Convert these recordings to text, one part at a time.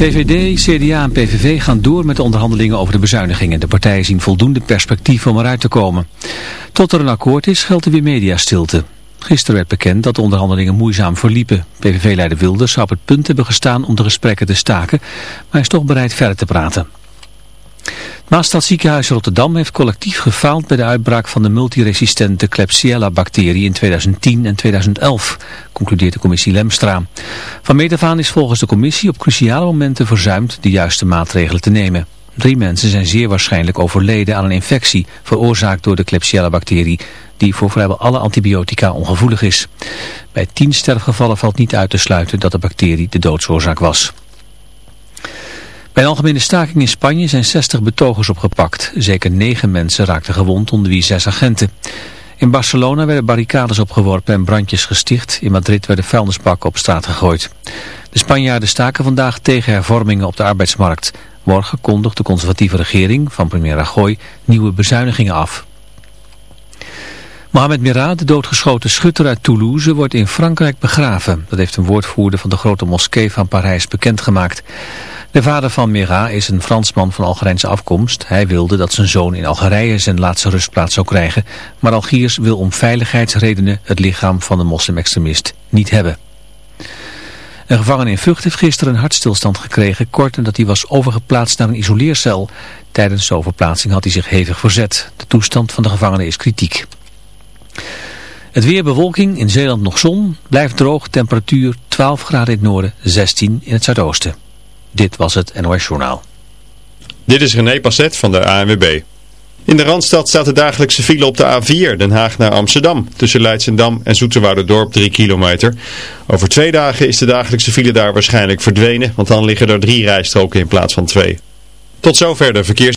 VVD, CDA en PVV gaan door met de onderhandelingen over de bezuinigingen. De partijen zien voldoende perspectief om eruit te komen. Tot er een akkoord is, geldt er weer mediastilte. Gisteren werd bekend dat de onderhandelingen moeizaam verliepen. PVV-leider Wilders zou op het punt hebben gestaan om de gesprekken te staken, maar is toch bereid verder te praten. Maastad ziekenhuis Rotterdam heeft collectief gefaald bij de uitbraak van de multiresistente Klebsiella-bacterie in 2010 en 2011, concludeert de commissie Lemstra. Van meet aan is volgens de commissie op cruciale momenten verzuimd de juiste maatregelen te nemen. Drie mensen zijn zeer waarschijnlijk overleden aan een infectie veroorzaakt door de Klebsiella-bacterie, die voor vrijwel alle antibiotica ongevoelig is. Bij tien sterfgevallen valt niet uit te sluiten dat de bacterie de doodsoorzaak was. Bij een algemene staking in Spanje zijn 60 betogers opgepakt. Zeker 9 mensen raakten gewond, onder wie 6 agenten. In Barcelona werden barricades opgeworpen en brandjes gesticht. In Madrid werden vuilnisbakken op straat gegooid. De Spanjaarden staken vandaag tegen hervormingen op de arbeidsmarkt. Morgen kondigt de conservatieve regering van premier Rajoy nieuwe bezuinigingen af. Mohamed Merah, de doodgeschoten schutter uit Toulouse, wordt in Frankrijk begraven. Dat heeft een woordvoerder van de grote moskee van Parijs bekendgemaakt. De vader van Mera is een Fransman van Algerijnse afkomst. Hij wilde dat zijn zoon in Algerije zijn laatste rustplaats zou krijgen. Maar Algiers wil om veiligheidsredenen het lichaam van de moslimextremist niet hebben. Een gevangene in Vught heeft gisteren een hartstilstand gekregen, kort nadat hij was overgeplaatst naar een isoleercel. Tijdens de overplaatsing had hij zich hevig verzet. De toestand van de gevangene is kritiek. Het weer bewolking, in Zeeland nog zon, blijft droog, temperatuur 12 graden in het noorden, 16 in het zuidoosten. Dit was het NOS Journaal. Dit is René Passet van de ANWB. In de Randstad staat de dagelijkse file op de A4, Den Haag naar Amsterdam. Tussen Leidsendam en Dorp 3 kilometer. Over twee dagen is de dagelijkse file daar waarschijnlijk verdwenen, want dan liggen er drie rijstroken in plaats van twee. Tot zover de verkeers...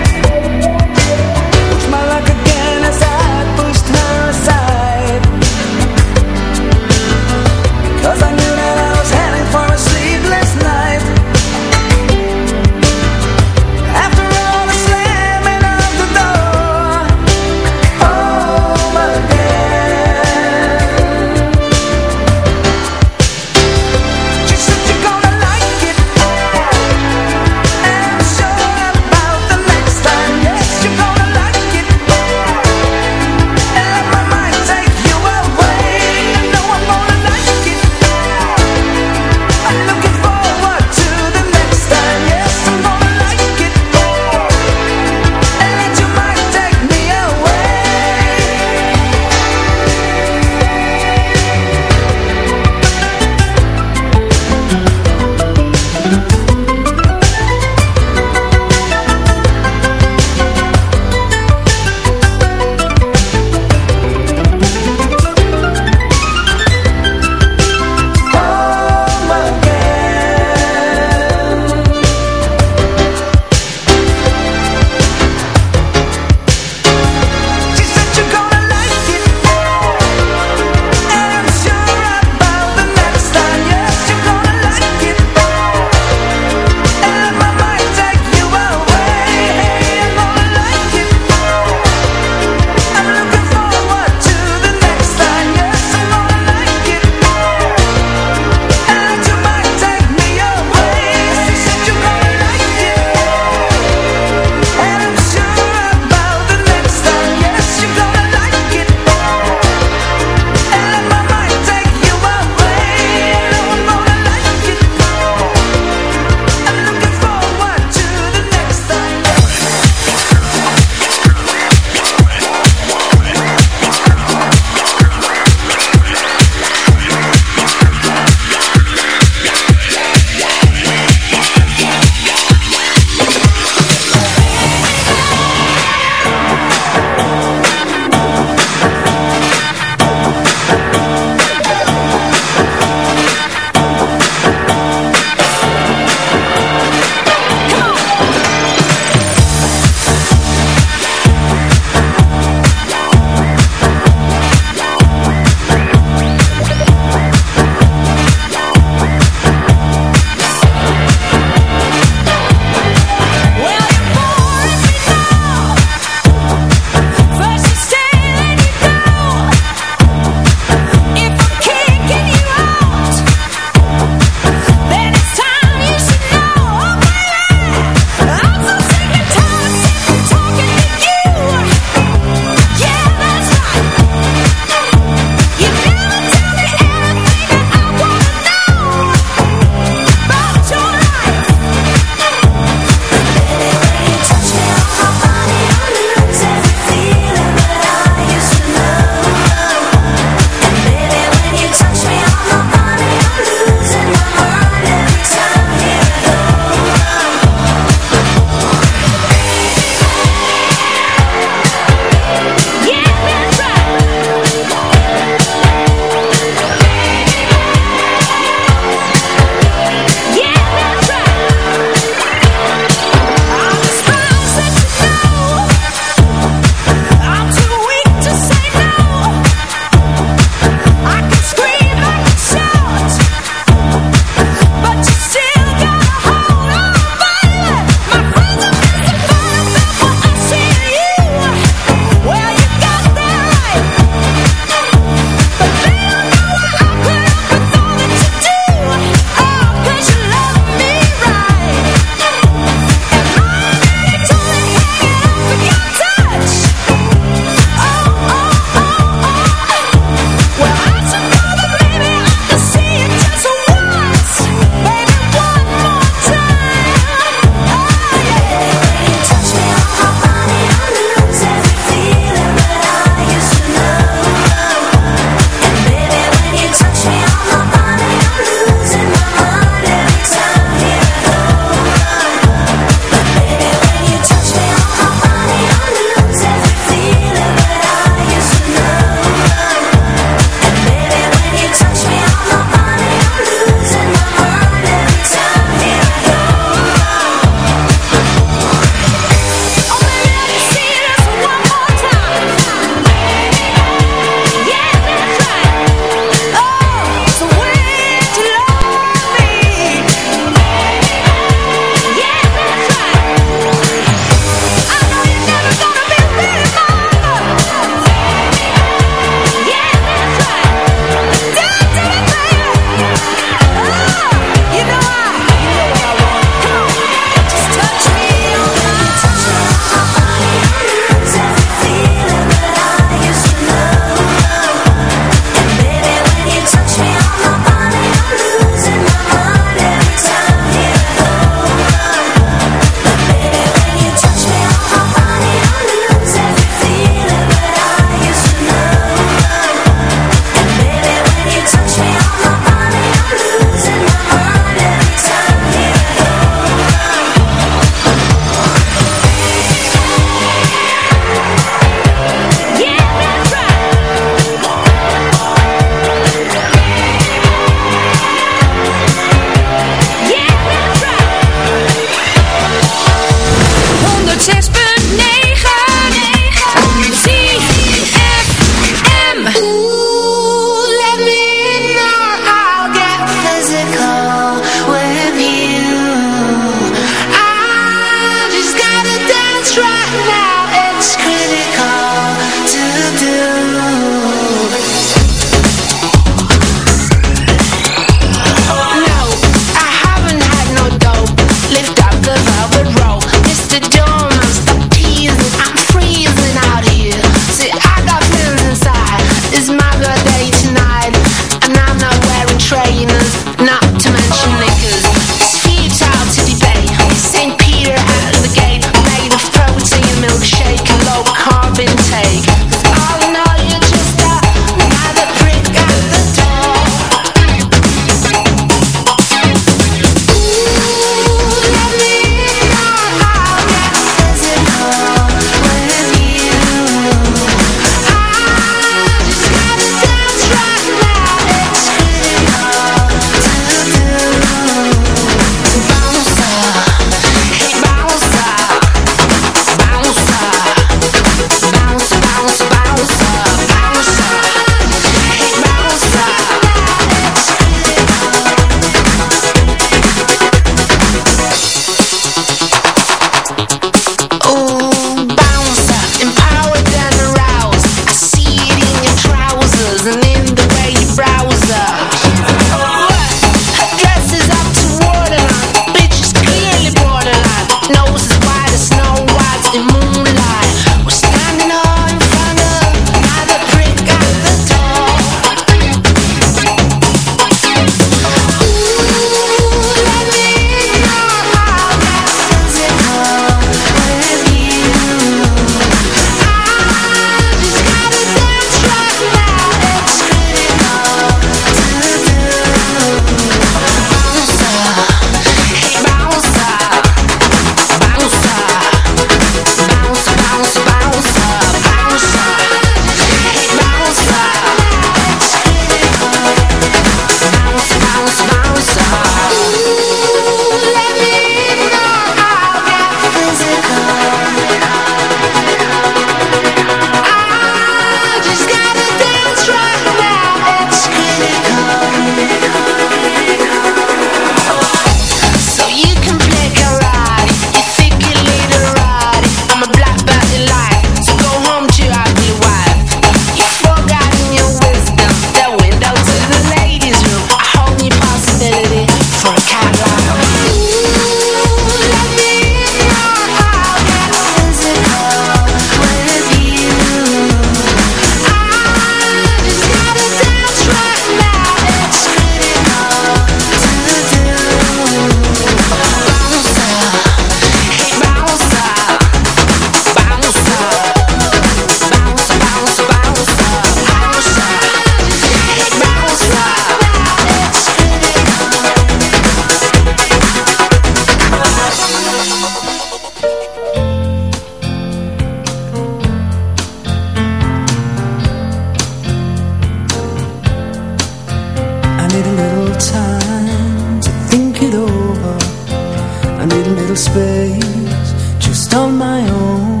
little space just on my own,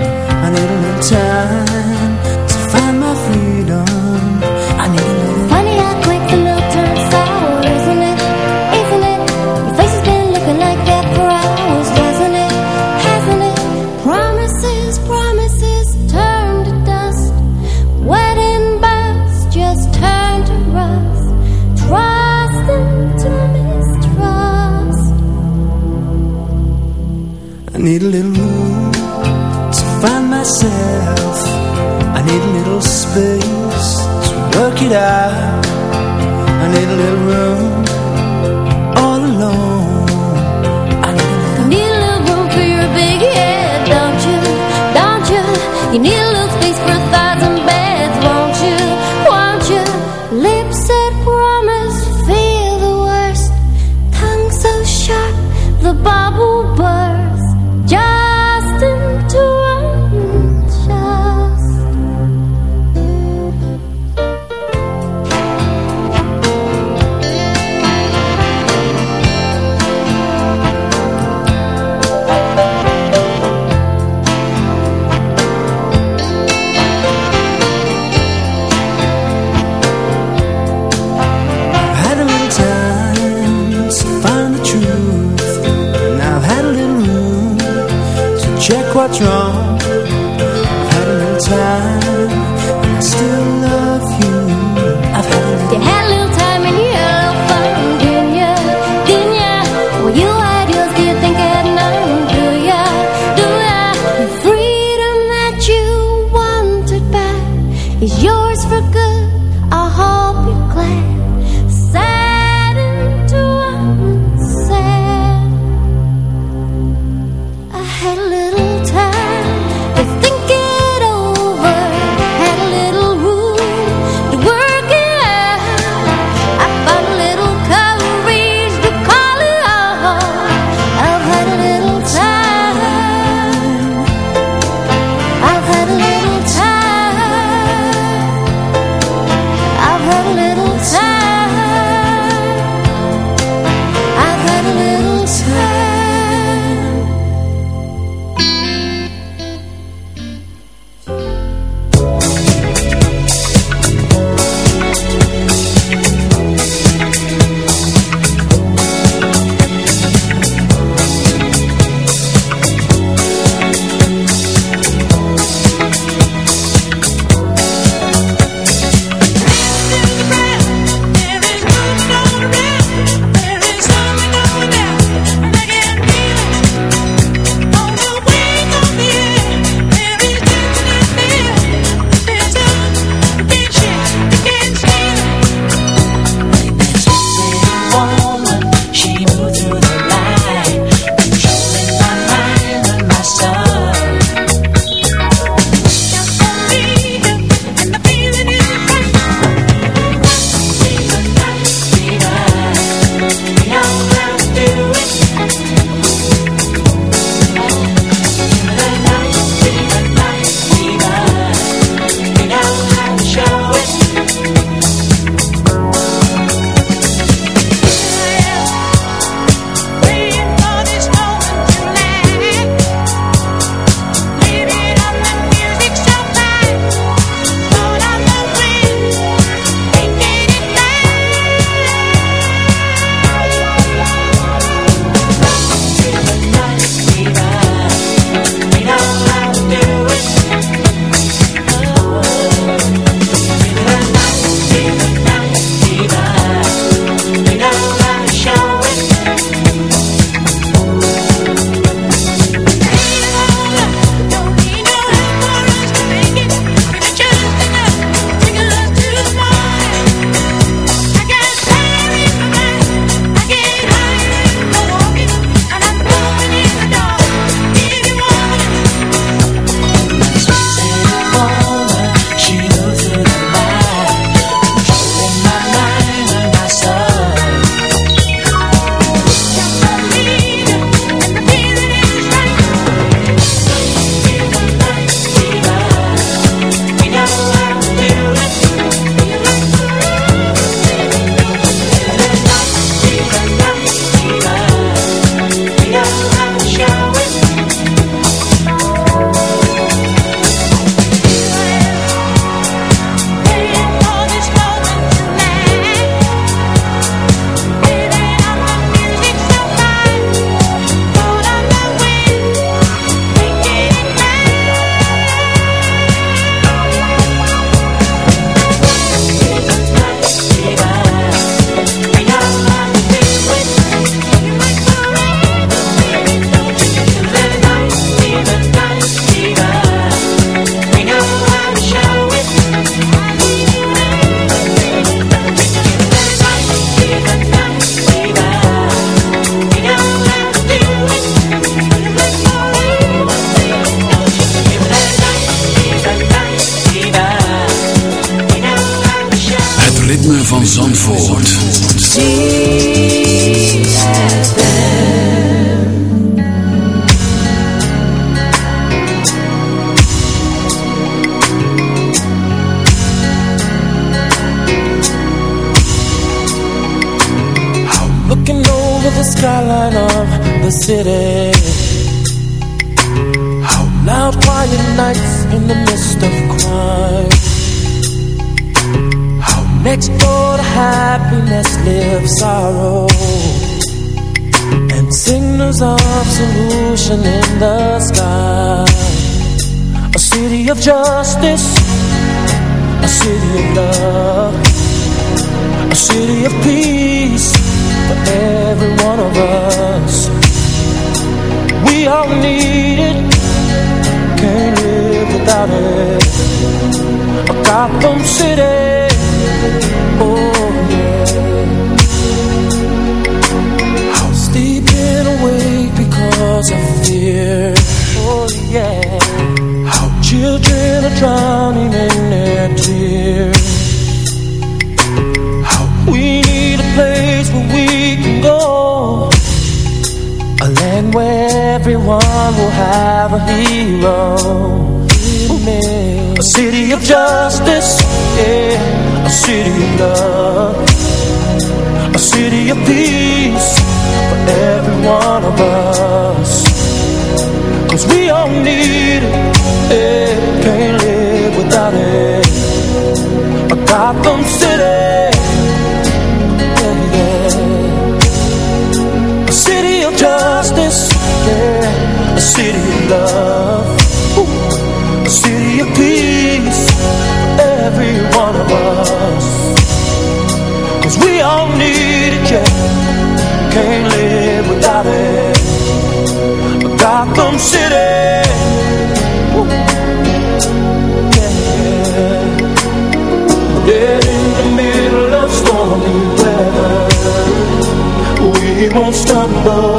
I an little time. night I need a little room have a hero A city of justice, A city of love. A city of peace for every one of us. Cause we all need it, Can't live without it. A Gotham City city love, a city of peace every one of us. Cause we all need it, yeah. Can't live without it. Gotham City, Ooh. yeah. In the middle of stormy weather we won't stumble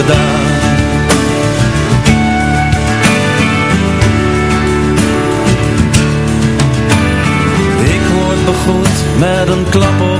gedaan. Ik word begroet met een klap op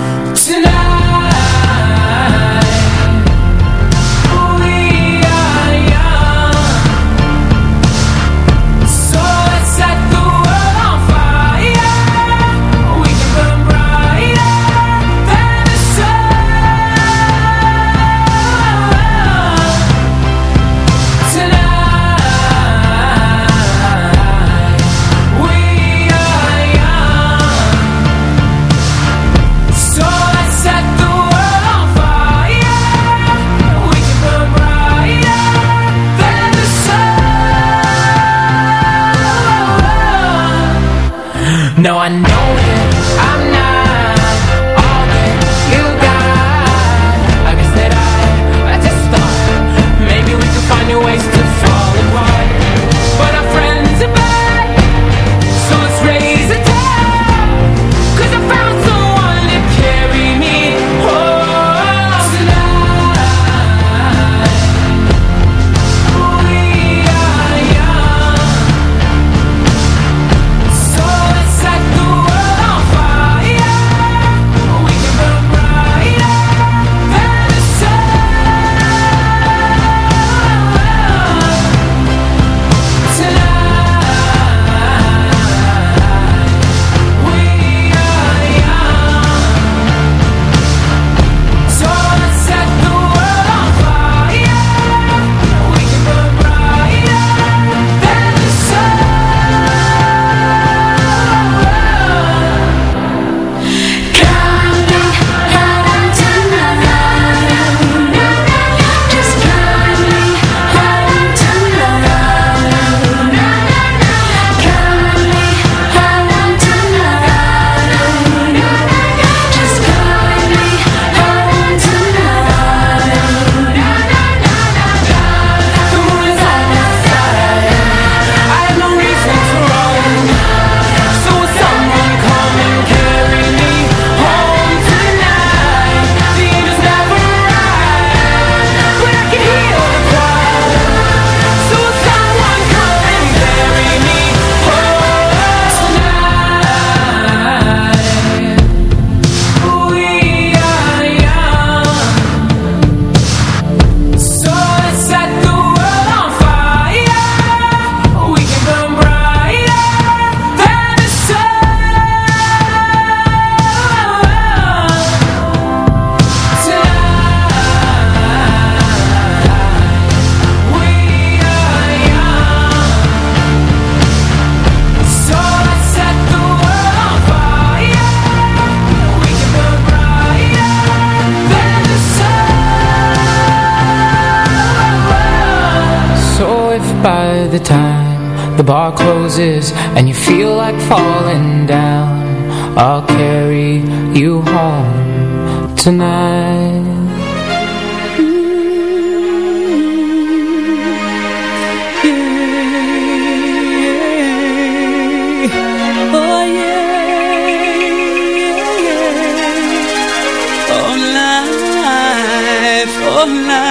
the time the bar closes and you feel like falling down, I'll carry you home tonight. Oh life, oh life.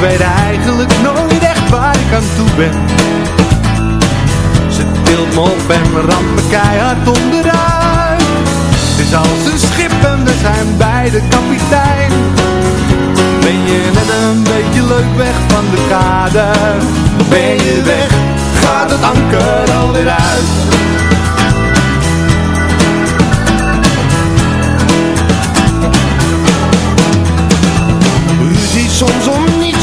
Weet eigenlijk nooit echt waar ik aan toe ben. Ze tilt me op en ramt me keihard onderuit. Het is als een schip en we zijn bij de kapitein. Ben je net een beetje leuk weg van de kade? Ben je weg, gaat het anker alweer uit. Soms om